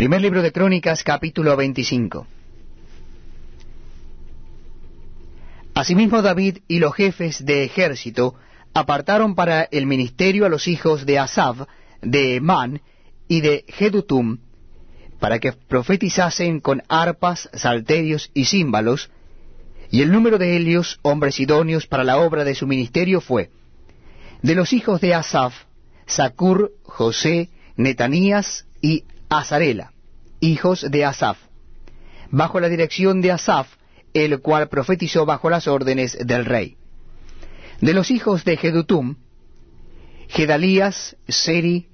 Primer libro de Crónicas, capítulo 25. Asimismo David y los jefes de ejército apartaron para el ministerio a los hijos de Asaf, de Emán y de Jedutum, para que profetizasen con arpas, salterios y címbalos, y el número de ellos, hombres idóneos para la obra de su ministerio, fue de los hijos de Asaf, Sacur, José, Netanías y Hijos de Asaf, bajo la dirección de Asaf, el cual profetizó bajo las órdenes del rey. De los hijos de Jedutum, Gedalías, Seri,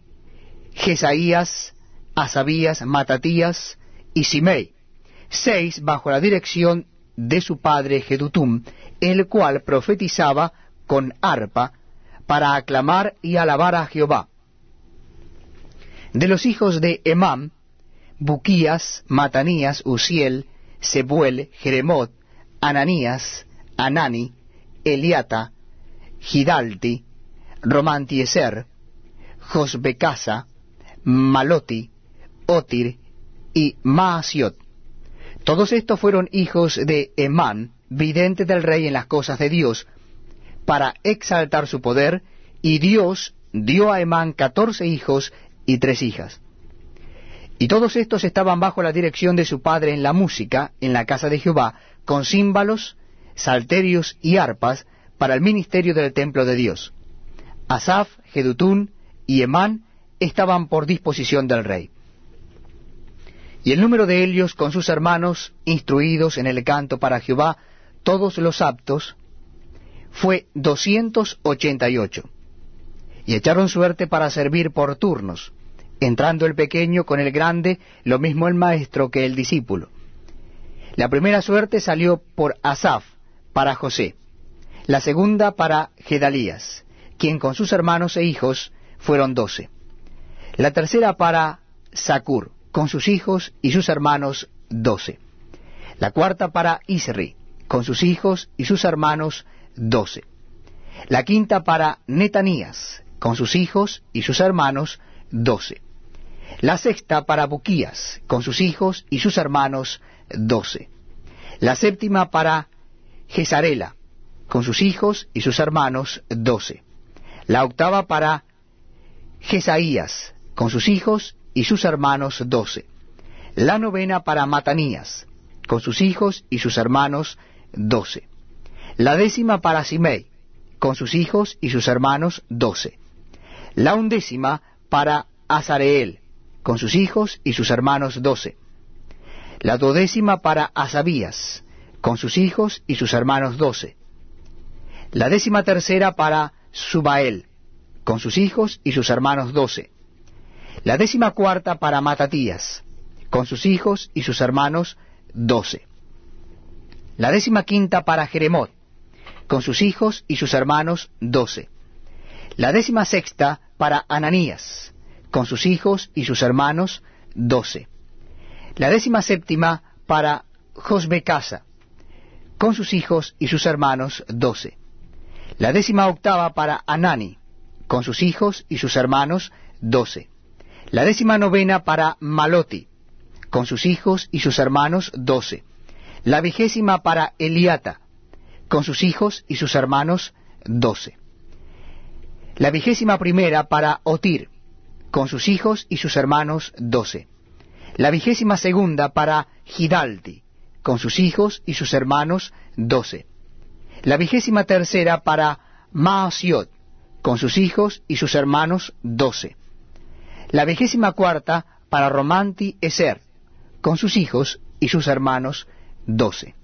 Jesaías, Asabías, Matatías y Simei, seis bajo la dirección de su padre Jedutum, el cual profetizaba con arpa para aclamar y alabar a Jehová. De los hijos de Emam, Buquías, Matanías, Uziel, Sebuel, Jeremot, Ananías, Anani, Eliata, Gidalti, Romantieser, Josbecasa, Maloti, Otir y Maasiot. Todos estos fueron hijos de Emán, vidente del rey en las cosas de Dios, para exaltar su poder, y Dios dio a Emán catorce hijos y tres hijas. Y todos estos estaban bajo la dirección de su padre en la música, en la casa de Jehová, con címbalos, salterios y arpas, para el ministerio del templo de Dios. Asaf, Jedutún y Emán estaban por disposición del rey. Y el número de ellos con sus hermanos, instruidos en el canto para Jehová, todos los aptos, fue doscientos ochenta y ocho. Y echaron suerte para servir por turnos, entrando el pequeño con el grande, lo mismo el maestro que el discípulo. La primera suerte salió por Asaf, para José, la segunda para Gedalías, quien con sus hermanos e hijos fueron doce. La tercera para Sacur, con sus hijos y sus hermanos doce. La cuarta para Isri, con sus hijos y sus hermanos doce. La quinta para Netanías, con sus hijos y sus hermanos doce. La sexta para Buquías, con sus hijos y sus hermanos doce. La séptima para Gesarela, con sus hijos y sus hermanos doce. La octava para Jesaías, con sus hijos y sus hermanos doce. La novena para Matanías, con sus hijos y sus hermanos doce. La décima para Simei, con sus hijos y sus hermanos doce. La undécima para Azareel, con sus hijos y sus hermanos doce. La duodécima para Asabías, con sus hijos y sus hermanos doce. La décima tercera para Subael, con sus hijos y sus hermanos doce. La décima cuarta para Matatías, con sus hijos y sus hermanos doce. La décima quinta para Jeremot, con sus hijos y sus hermanos doce. La décima sexta para Ananías, con sus hijos y sus hermanos doce. La décima séptima para Josbecasa, con sus hijos y sus hermanos doce. La décima octava para Anani, con sus hijos y sus hermanos doce. La décima novena para Maloti, con sus hijos y sus hermanos doce. La vigésima para Eliata, con sus hijos y sus hermanos doce. La vigésima primera para Otir, con sus hijos y sus hermanos doce. La vigésima segunda para Gidalti, con sus hijos y sus hermanos doce. La vigésima tercera para Maasiot, con sus hijos y sus hermanos doce. La vigésima cuarta para Romanti Eser, con sus hijos y sus hermanos doce.